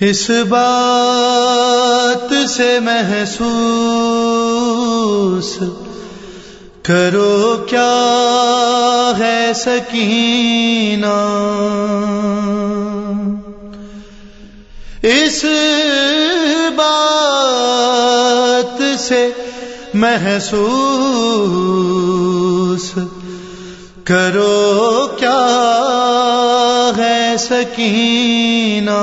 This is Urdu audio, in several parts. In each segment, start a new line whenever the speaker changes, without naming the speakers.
اس بات سے محسوس کرو کیا ہے سکینہ اس بات سے محسوس کرو کیا ہے سکینہ؟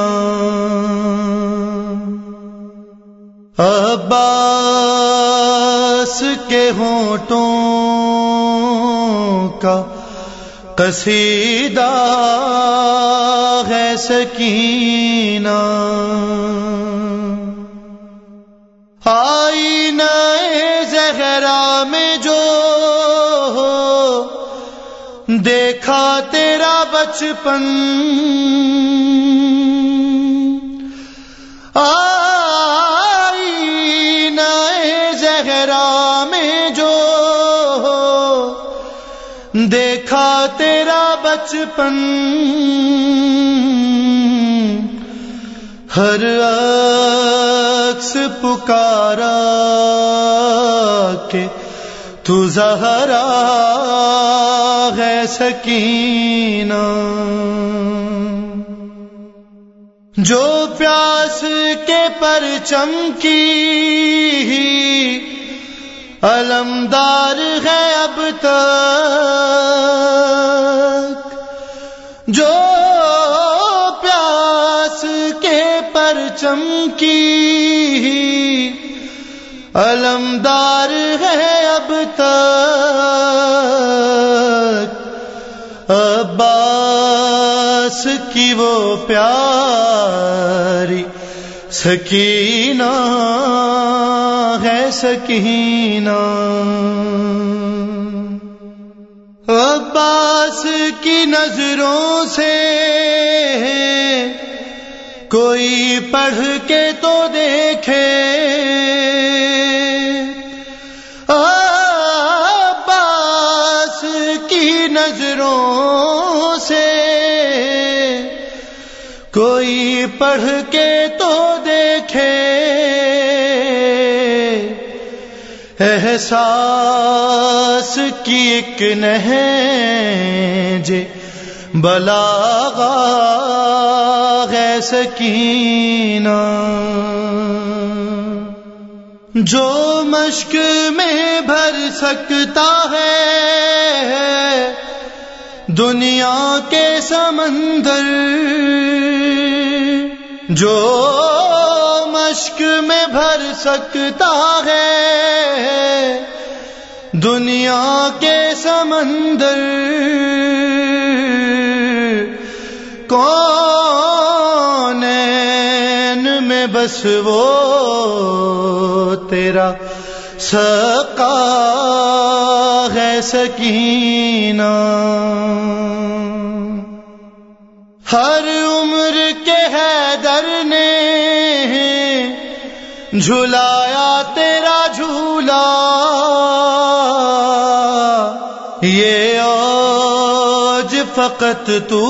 عباس کے ہونٹوں کا قصیدہ ہے سکینہ۔ آئی دیکھا تیرا بچپن۔ آئی نئے زہرا میں جو۔ دیکھا تیرا بچپن۔ ہر عکس پکارا کے تو زہرا ہے سکینہ۔ جو پیاس کے پرچم کی علمدار ہے اب تک۔ علمدار ہے اب تک۔ عباس کی وہ پیاری سکینہ ہے سکینہ۔ عباس کی نظروں سے کوئی پڑھ کے تو دیکھے۔ پڑھ کے تو دیکھے احساس کی ایک نہج بلاغا ہے سکینہ جو مشک میں بھر سکتا ہے دنیا کے سمندر جو مشک میں بھر سکتا ہے، دنیا کے سمندر کون میں بس وہ تیرا سکا ہے سکینہ۔ ہر عمر کے حیدر نے جھلایا تیرا جھولا یہ آج فقط تو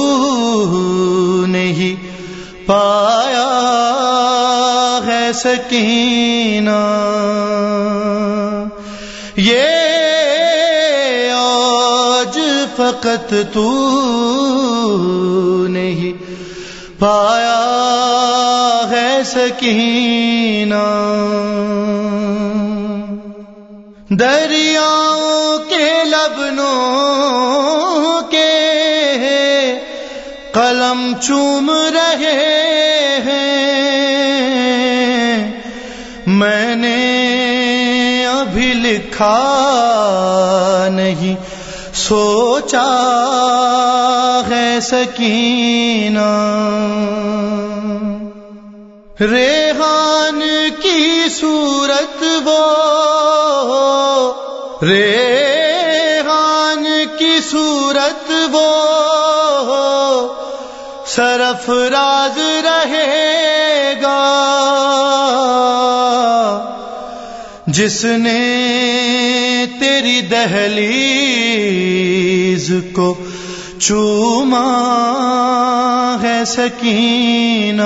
نہیں پایا ہے سکینہ یہ آج فقط تو نہیں پایا ہے سکینہ۔ دریاؤں کے لبنوں کے قلم چوم رہے ہیں۔ میں نے ابھی لکھا نہیں۔ سوچا ہے سکینہ۔ ریحان کی صورت وہ۔ ریحان کی صورت وہ۔ سرف راز رہے گا۔ جس نے تیری دہلیز کو چوما ہے سکینہ۔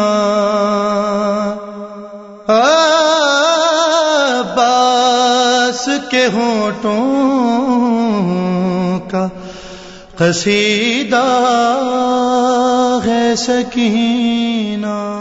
باس کے ہونٹوں کا قصیدہ ہے سکینہ۔